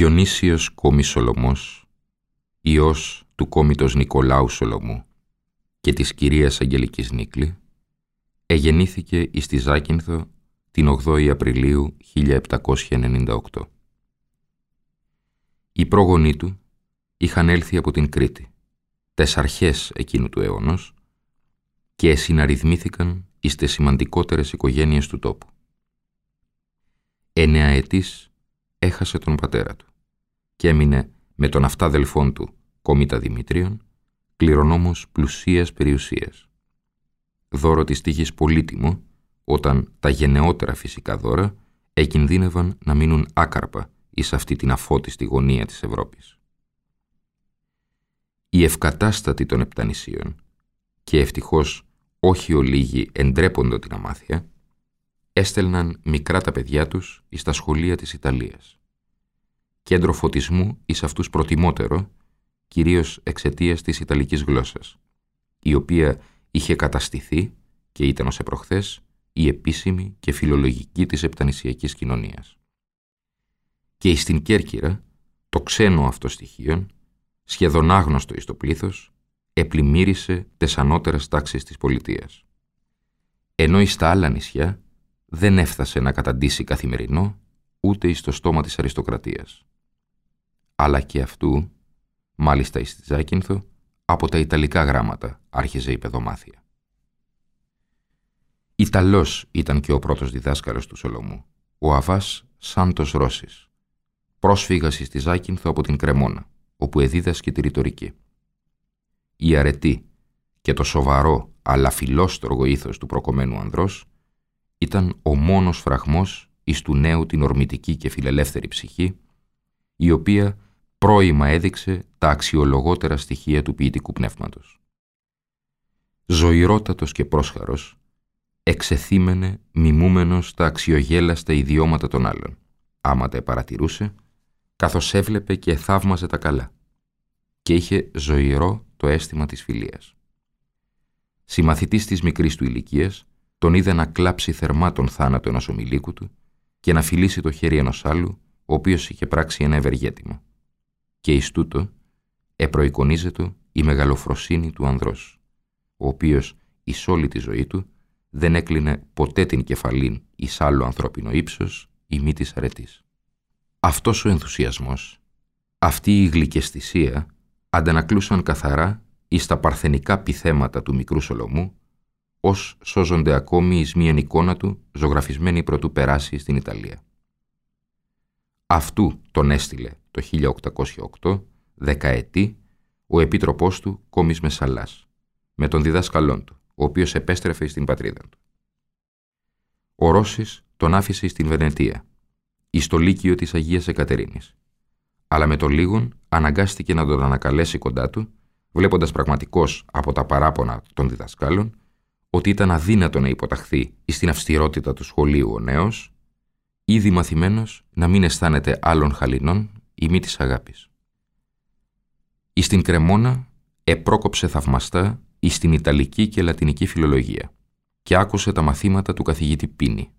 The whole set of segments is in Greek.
Διονύσιος Κόμης Σολομός, ιός του κόμητος Νικολάου Σολομού και της κυρίας Αγγελικής Νίκλη, εγεννήθηκε εις τη Ζάκυνθο την 8η Απριλίου 1798. Οι πρόγονοί του είχαν έλθει από την Κρήτη, τεσσαρχές εκείνου του αιώνος, και συναρρυθμήθηκαν εις τις σημαντικότερες οικογένειες του τόπου. Εννεαετής έχασε τον πατέρα του και έμεινε με τον αυτάδελφόν του, Κομίτα Δημητρίων, κληρονόμος πλουσίας περιουσίας. Δώρο της τύχης πολύτιμο, όταν τα γενναιότερα φυσικά δώρα εκινδύνευαν να μείνουν άκαρπα εις αυτή την αφώτιστη γωνία της Ευρώπης. Οι ευκατάστατοι των Επτανησίων και ευτυχώς όχι ολίγοι εντρέποντο την αμάθεια, έστελναν μικρά τα παιδιά τους εις τα σχολεία της Ιταλίας. Κέντρο φωτισμού εις αυτούς προτιμότερο, κυρίως εξαιτίας της Ιταλικής γλώσσας, η οποία είχε καταστηθεί και ήταν ως επροχθές η επίσημη και φιλολογική της επτανησιακής κοινωνίας. Και εις την Κέρκυρα, το ξένο αυτό στοιχείο, σχεδόν άγνωστο εις το πλήθος, επλημμύρισε τες ανώτερες τάξεις της πολιτείας. Ενώ εις τα άλλα νησιά δεν έφτασε να καταντήσει καθημερινό ούτε εις το στόμα της αριστοκρατίας. Αλλά και αυτού, μάλιστα εις τη Ζάκυνθο, από τα Ιταλικά γράμματα άρχιζε η παιδομάθεια. Ιταλός ήταν και ο πρώτος διδάσκαλος του Σολομού, ο Αβάς Σάντος Ρώσης, πρόσφυγας εις τη Ζάκυνθο από την Κρεμόνα, όπου εδίδασκε τη ρητορική. Η αρετή και το σοβαρό αλλά φιλόστοργο ήθος του προκομμένου ανδρός ήταν ο μόνος φραγμός εις του νέου την ορμητική και φιλελεύθερη ψυχή, η οποία πρόημα έδειξε τα αξιολογότερα στοιχεία του ποιητικού πνεύματος. Ζωηρότατος και πρόσχαρος, εξεθύμενε μιμούμενος τα αξιογέλαστα ιδιώματα των άλλων, άμα τα παρατηρούσε, καθώς έβλεπε και θαύμαζε τα καλά και είχε ζωηρό το αίσθημα της φιλίας. Συμμαθητής της μικρής του ηλικίας, τον είδε να κλάψει θερμά τον θάνατο ενός ομιλίκου του και να φιλήσει το χέρι ενός άλλου, ο οποίος είχε πράξει ένα ευεργέτημα. Και εις τούτο επροεικονίζεται η μεγαλοφροσύνη του ανδρός, ο οποίος εις όλη τη ζωή του δεν έκλεινε ποτέ την κεφαλήν εις άλλο ανθρώπινο ύψος ή μη της αρετής. Αυτός ο ενθουσιασμός, αυτή η γλυκαισθησία αντανακλούσαν καθαρά εις τα παρθενικά πυθέματα του μικρού Σολομού ως σώζονται ακόμη εις μίαν εικόνα του ζωγραφισμένη πρωτού περάσει στην Ιταλία. Αυτού τον έστειλε το 1808, δεκαετή, ο επίτροπός του Κόμις Μεσαλάς, με τον διδάσκαλόν του, ο οποίος επέστρεφε στην πατρίδα του. Ο Ρώσης τον άφησε στην Βενετία, εις το Λύκειο της Αγίας Εκατερίνης, αλλά με το λίγον αναγκάστηκε να τον ανακαλέσει κοντά του, βλέποντας πραγματικός από τα παράπονα των διδασκάλων ότι ήταν αδύνατο να υποταχθεί στην αυστηρότητα του σχολείου ο νέος, ήδη μαθημένος να μην αισθάνεται άλλων χαλινών ή μη της αγάπης. Εις την Κρεμόνα επρόκοψε θαυμαστά εις την Ιταλική και Λατινική φιλολογία και άκουσε τα μαθήματα του καθηγητή Πίνη.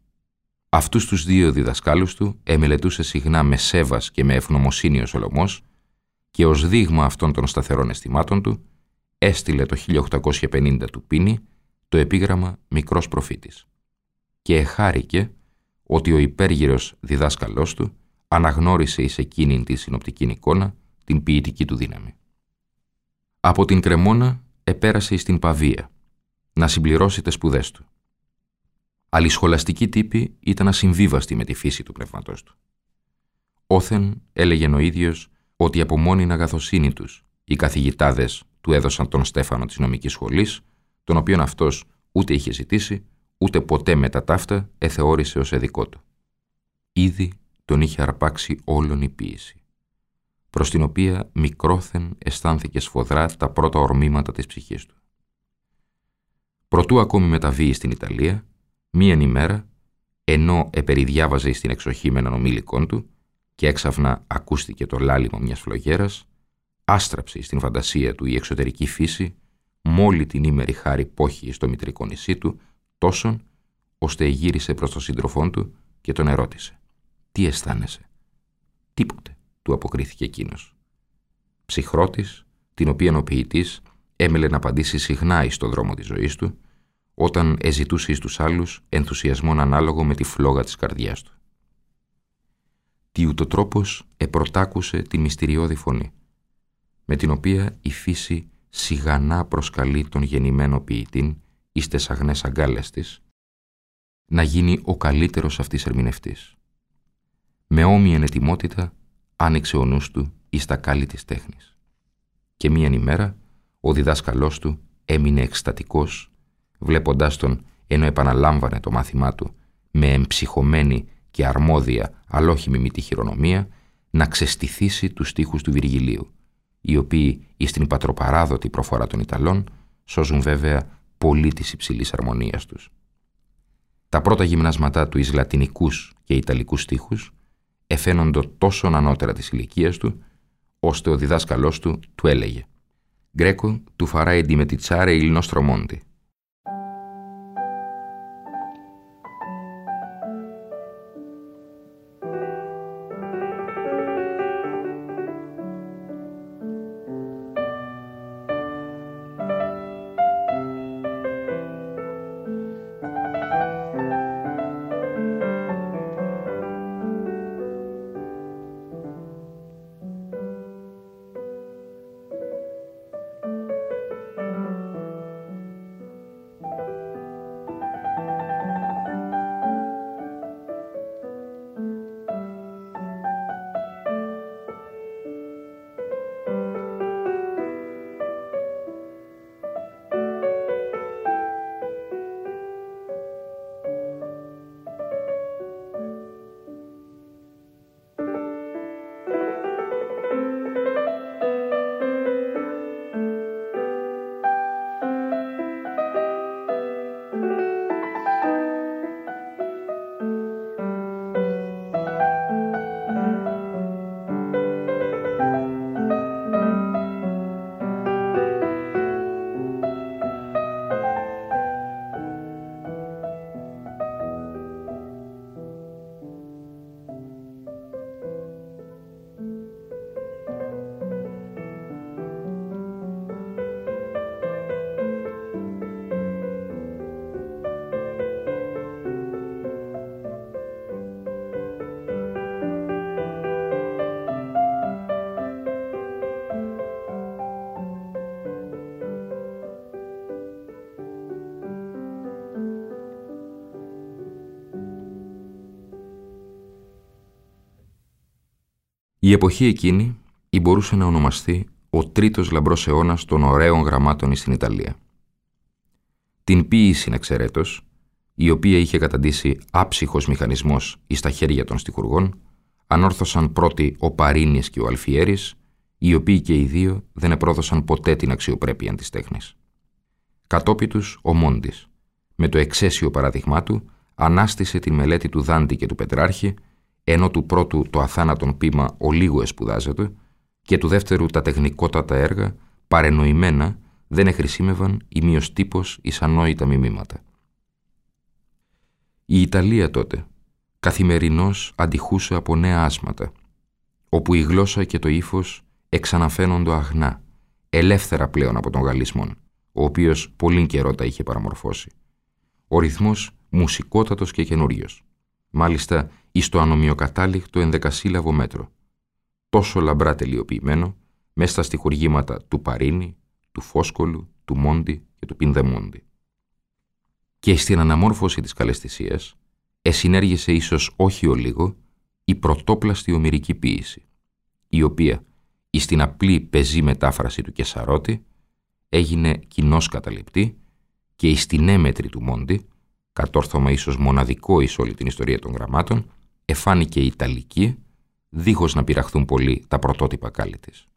Αυτούς τους δύο διδασκάλους του εμελετούσε συχνά με σέβας και με ευγνωμοσύνη ο Σολομός και ως δείγμα αυτών των σταθερών αισθημάτων του έστειλε το 1850 του Πίνη το επίγραμμα «Μικρός προφήτης» και εχάρηκε ότι ο υπέργυρος διδάσκαλός του αναγνώρισε εις εκείνη τη συνοπτική εικόνα την ποιητική του δύναμη. Από την Κρεμόνα επέρασε στην Παβία, να συμπληρώσει τις σπουδές του. Αλλησχολαστική τύπη ήταν ασυμβίβαστη με τη φύση του πνεύματός του. Όθεν έλεγε ο ίδιος ότι από μόνη αγαθοσύνη τους οι καθηγητάδες του έδωσαν τον Στέφανο της νομικής σχολής, τον οποίον αυτός ούτε είχε ζητήσει, ούτε ποτέ μετά ταύτα εθεώρησε ως εδικό του. Ήδη τον είχε αρπάξει όλον η ποίηση, προς την οποία μικρόθεν αισθάνθηκε σφοδρά τα πρώτα ορμήματα της ψυχής του. Προτού ακόμη μεταβεί στην Ιταλία, μίαν ημέρα, ενώ επεριδιάβαζε στην εξοχή με έναν ομίλικόν του και έξαφνα ακούστηκε το λάλημα μιας φλογέρας, άστραψε στην φαντασία του η εξωτερική φύση μόλι την ήμερη χάρη πόχη στο μητρικό νησί του, τόσον ώστε γύρισε προς τον σύντροφό του και τον ερώτησε. «Τι αισθάνεσαι» «Τίποτε», του αποκρίθηκε εκείνος. Ψυχρότης, την οποία ο ποιητής έμελε να απαντήσει συχνά εις τον δρόμο της ζωής του, όταν εζητούσε εις τους άλλους ενθουσιασμόν ανάλογο με τη φλόγα της καρδιάς του. Τι ούτω τρόπος επροτάκουσε τη μυστηριώδη φωνή, με την οποία η φύση σιγανά προσκαλεί τον γεννημένο ποιητή εις τες αγνές αγκάλες της, να γίνει ο καλύτερος αυτής ερμηνευτής. Με όμοια ετοιμότητα άνοιξε ο νους του εις τα κάλλη της τέχνης. Και μίαν ημέρα ο διδάσκαλός του έμεινε εκστατικός, βλέποντάς τον ενώ επαναλάμβανε το μάθημά του με εμψυχωμένη και αρμόδια αλλά όχι μιμητή χειρονομία να ξεστηθήσει τους στίχους του Βυργιλίου, οι οποίοι εις την πατροπαράδοτη προφορά των Ιταλών σώζουν βέβαια πολύ της υψηλής αρμονίας τους. Τα πρώτα γυμνάσματά του εις λατινικούς και ιταλικούς στίχους εφαίνονται τόσο ανώτερα της ηλικίας του, ώστε ο διδάσκαλός του του έλεγε «Γκρέκο του φαράει ντιμετιτσάρε il nostro monte». Η εποχή εκείνη η μπορούσε να ονομαστεί ο τρίτος λαμπρός αιώνας των ωραίων γραμμάτων στην Ιταλία. Την ποίηση εξαιρέτως, η οποία είχε καταντήσει άψυχος μηχανισμός εις τα χέρια των στιχουργών, ανόρθωσαν πρώτοι ο Παρίνης και ο Αλφιέρης, οι οποίοι και οι δύο δεν επρόδωσαν ποτέ την αξιοπρέπεια της τέχνης. Κατόπι τους ο Μόντις, με το εξαίσιο παραδειγμά του, ανάστησε τη μελέτη του Δάντη και του Πετράρχη ενώ του πρώτου το αθάνατον πείμα ο λίγο εσπουδάζεται και του δεύτερου τα τεχνικότατα έργα παρενοημένα δεν εχρησίμευαν ημίως τύπος εις ανόητα μιμήματα. Η Ιταλία τότε καθημερινώς αντιχούσε από νέα άσματα, όπου η γλώσσα και το ύφος εξαναφαίνονται αγνά, ελεύθερα πλέον από τον γαλλισμόν, ο οποίος πολύ καιρό τα είχε παραμορφώσει. Ο ρυθμός μουσικότατος και καινούριος. Μάλιστα, εις το ανομοιοκατάληκτο ενδεκασύλλαβο μέτρο, τόσο λαμπρά τελειοποιημένο, μέσα στα στοιχουργήματα του Παρίνη, του Φόσκολου, του Μόντι και του Πινδεμόντι. Και στην αναμόρφωση της καλεσθησίας εσυνέργησε ίσως όχι ο λίγο η πρωτόπλαστη ομυρική ποίηση, η οποία, εις την απλή πεζή μετάφραση του Κεσαρότη, έγινε κοινό καταληπτή και εις την έμετρη του Μόντι, κατόρθωμα ίσως μοναδικό εις όλη την ιστορία των γραμμάτων, εφάνηκε η Ιταλική, δίχως να πειραχθούν πολύ τα πρωτότυπα κάλλη της.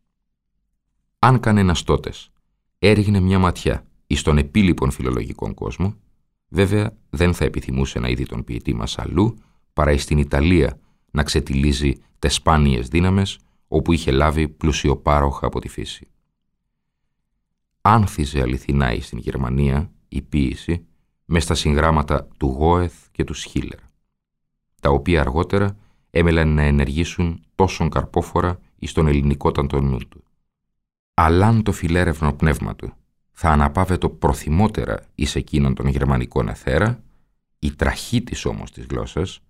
Αν κανένας τότες έριχνε μια ματιά εις τον επίλοιπον φιλολογικών κόσμο, βέβαια δεν θα επιθυμούσε να είδει τον ποιητή μας αλλού, παρά εις την Ιταλία να ξετυλίζει τες σπάνιες δύναμες, όπου είχε λάβει πλουσιοπάροχα από τη φύση. Άνθιζε αληθινά εις την Γερμανία η ποίηση μες στα συγγράμματα του Γόεθ και του Σχίλερ, τα οποία αργότερα έμελαν να ενεργήσουν τόσον καρπόφορα εις τον ελληνικό ταντονού του. Αλλά το φιλέρευνο πνεύμα του θα αναπάβετο προθυμότερα εις εκείνον των γερμανικών εθέρα, η τραχή της όμως της γλώσσας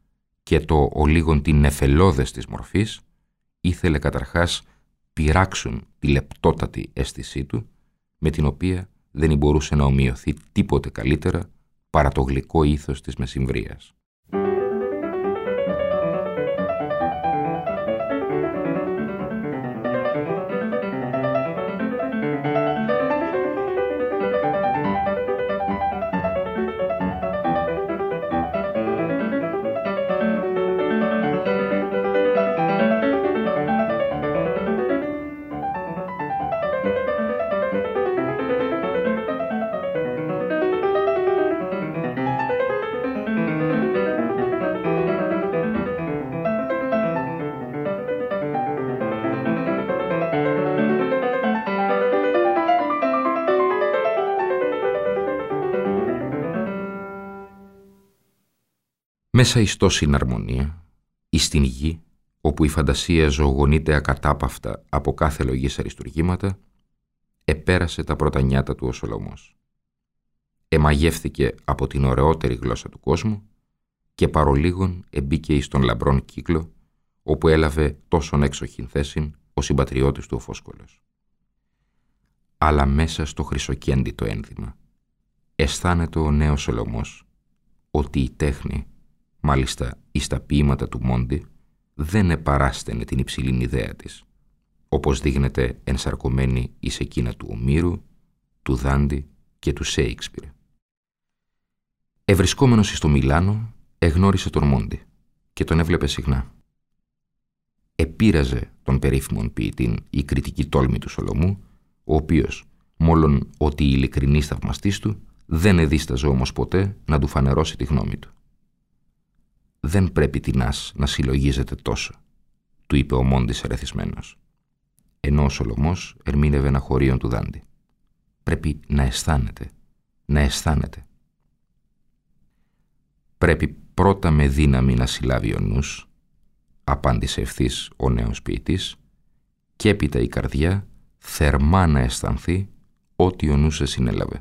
και το ο λίγον την νεφελώδες της μορφής, ήθελε καταρχάς πειράξουν τη λεπτότατη αίσθησή του, με την οποία δεν μπορούσε να ομοιωθεί τίποτε καλύτερα παρά το γλυκό ήθος της μεσημβρίας. Μέσα εις τόση αρμονία, εις την γη, όπου η φαντασία ζωογονείται ακατάπαυτα από κάθε λογής αριστουργήματα, επέρασε τα πρώτα νιάτα του ο Σολομός. Εμαγεύθηκε από την ωραιότερη γλώσσα του κόσμου και παρολίγων εμπήκε εις τον λαμπρόν κύκλο, όπου έλαβε τόσον έξοχην θέσιν ο συμπατριώτης του ο Φόσκολος. Αλλά μέσα στο χρυσοκέντητο ένδυμα αισθάνεται ο νέος Σολομός ότι η τέχνη Μάλιστα, εις τα ποίηματα του Μόντι δεν επαράστενε την υψηλή ιδέα της, όπως δείχνεται ενσαρκωμένη εις εκείνα του Ομήρου, του Δάντι και του Σέιξπιρ. Ευρισκόμενος στο Μιλάνο, εγνώρισε τον Μόντι και τον έβλεπε συχνά. Επήραζε τον περίφημον ποιητή η κριτική τόλμη του Σολομού, ο οποίος, μόλον ότι ειλικρινής θαυμαστής του, δεν εδίσταζε όμως ποτέ να του φανερώσει τη γνώμη του δεν πρέπει τεινάς να συλλογίζεται τόσο, του είπε ο Μόντις ερεθισμένος. Ενώ ο Σολομός ερμήνευε ένα χωρίον του Δάντη. Πρέπει να αισθάνεται, να αισθάνεται. Πρέπει πρώτα με δύναμη να συλλάβει ο νους, απάντησε ευθύς ο νέος ποιητής, και έπειτα η καρδιά θερμά να αισθανθεί ό,τι ο νους σε συνέλαβε.